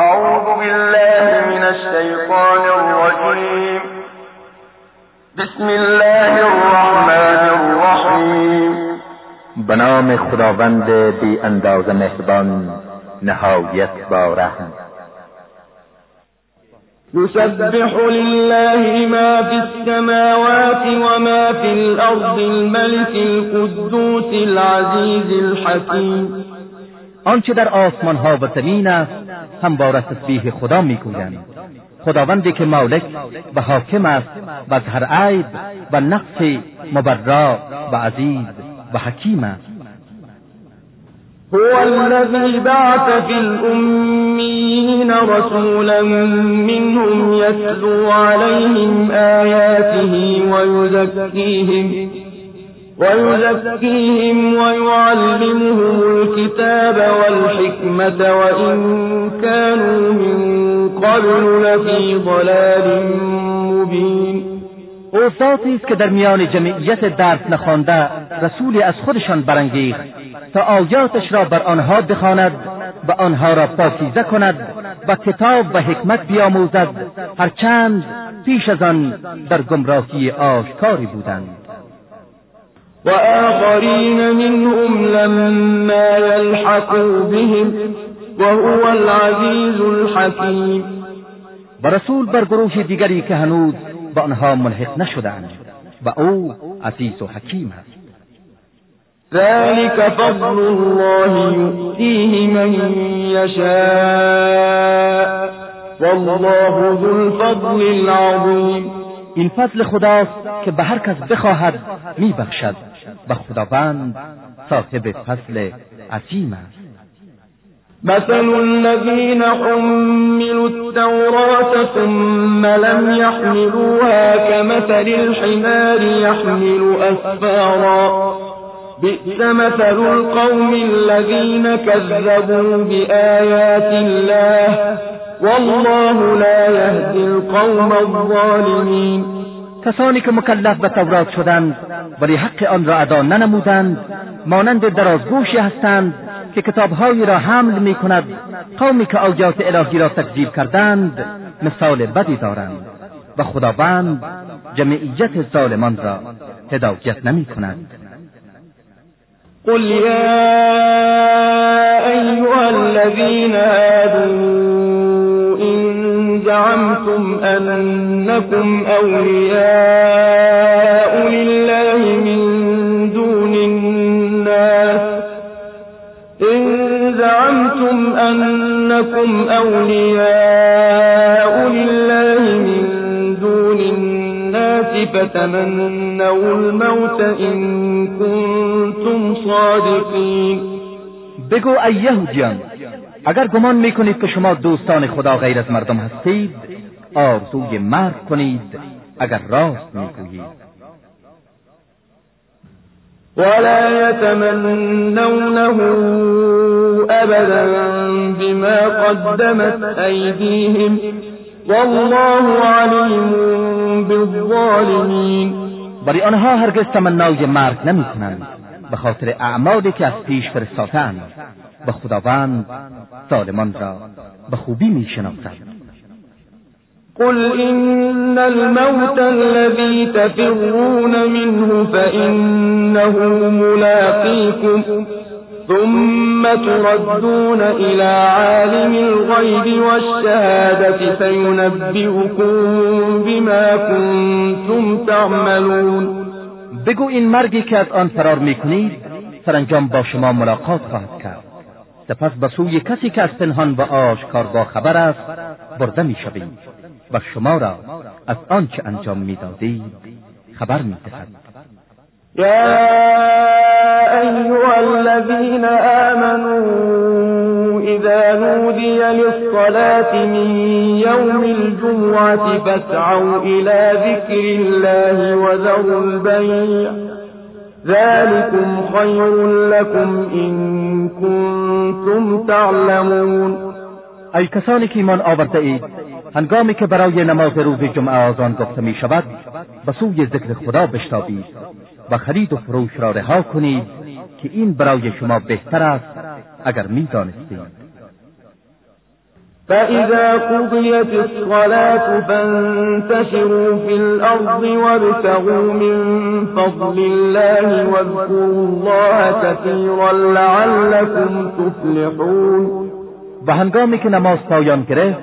أعوذ بالله من الشيطان الرجيم. بسم الله الرحمن الرحیم به نام خداوند بی انداز مهربان نهایت با رحم. يسبح لله ما في السماوات وما في الأرض الملك القدوس العزيز الحكيم آنچه در آسمان ها و زمین است همواره تسبیح خدا می‌گویند. خداوندی که مالک و حاکم است و از هر عیب و نقص مبرا و عزیز و حکیم است. هو الذي بعث في الأميين رسولا منهم يتلو عليهم آياته ويزكيهم ويزكيهم ويعلمهم الكتاب والحكمة وإن كانوا من قبل لفي ضلال مبين اوساطی است که در میان جمعیت درس نخوانده رسولی از خودشان برانگیخت تا آیاتش را بر آنها بخواند و آنها را پاکیزه کند و کتاب و حکمت بیاموزد هرچند پیش از آن در گمراهی آشکاری بودند. وآخرين منهم لما يلحقوا بهم وهو العزيز الحكيم. و رسول بر گروه دیگری که هنوز به آنها ملحق نشدند و أو عزیز و حکیم است. ذلك فضل الله يؤتيه من يشاء. والله ذو الفضل العظیم. این فضل خداست که به هر کس بخواهد میبخشد و خداوند صاحب فضل عظیم است. مثل الذين حملوا التوراة ثم لم يحملوها كمثل الحمار يحمل أسفارا. بئس مثل القوم الذين كذبوا بآيات الله والله لا يهدي القوم الظالمين. کسانی که مکلف به تورات شدند ولی حق آن را ادا ننمودند مانند درازگوشی هستند که کتابهایی را حمل می کند قومی که آیات الهی را تکذیب کردند مثال بدی دارند و خداوند جمعیت ظالمان را هدایت نمی کند قل یا أنكم أولياء لله من دون الناس إن زعمتم أنكم أولياء لله من دون الناس فتمنوا الموت إن كنتم صادقين. بگو ای یهودیان اگر گمان میکنید که شما دوستان خدا غیر از مردم هستید آرزوی مرگ کنید اگر راست می‌گویید. ولا يتمنونه ابدا بما قدمت ایدیهم والله علیم بالظالمین ولی آنها هرگز تمنای مرگ نمی کنند به خاطر اعمالی که از پیش فرستادند. و خداوند ظالمان را به خوبی می شناسد قل إن الموت الذي تفرون منه فإنه ملاقيكم ثم تردون إلى عالم الغيب والشهادة فينبئكم بما كنتم تعملون بگو این مرگی که از آن فرار می‌کنید سرانجام با شما ملاقات خواهد کرد. سپس به سوی کسی که از پنهان و آشکار با خبر است برده می‌شوید و شما را از آنچه انجام می‌دادید خبر می‌دهد. یا ایها الذین آمنوا اذا نودی للصلاة من یوم الجمعة فاسعوا الى ذکر الله وذروا البیع. ذلكم خیر لكم این کنتم تعلمون. ای کسانی که ایمان آورده اید هنگامی که برای نماز روز جمعه آزان گفته می شود به سوی ذکر خدا بشتابید و خرید و فروش را رها کنید که این برای شما بهتر است اگر می دانستید. فإذا قضيت الصلاة فانتشروا في الأرض وابتغوا من فضل الله واذكروا الله كثيرا لعلكم تفلحون و هنگامی که نماز پایان گرفت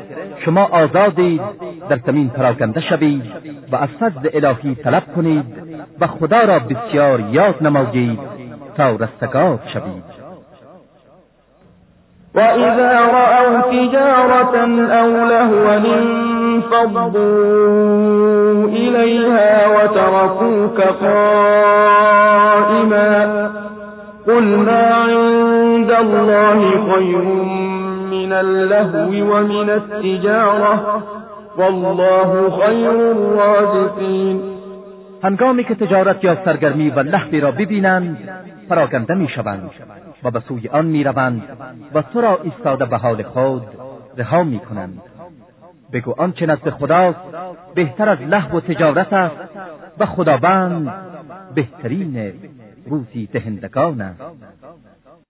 شما آزادید در زمین پراکنده شوید و از فضل الهی طلب کنید و خدا را بسیار یاد نمایید تا رستگار شوید. وإذا رأوا تجارة أو لهوا انفضوا إليها وتركوك قائما قل ما عند الله خير من اللهو ومن التجارة. والله خير الرازقين. هنگامی که تجارت یا سرگرمی و لحوی را ببینند پراکنده می‌شوند و به سوی آن می‌روند و تو را ایستاده به حال خود رها می‌کنند. بگو آنچه نزد خداست بهتر از لحو و تجارت است و خداوند بهترین روزی دهندگان است.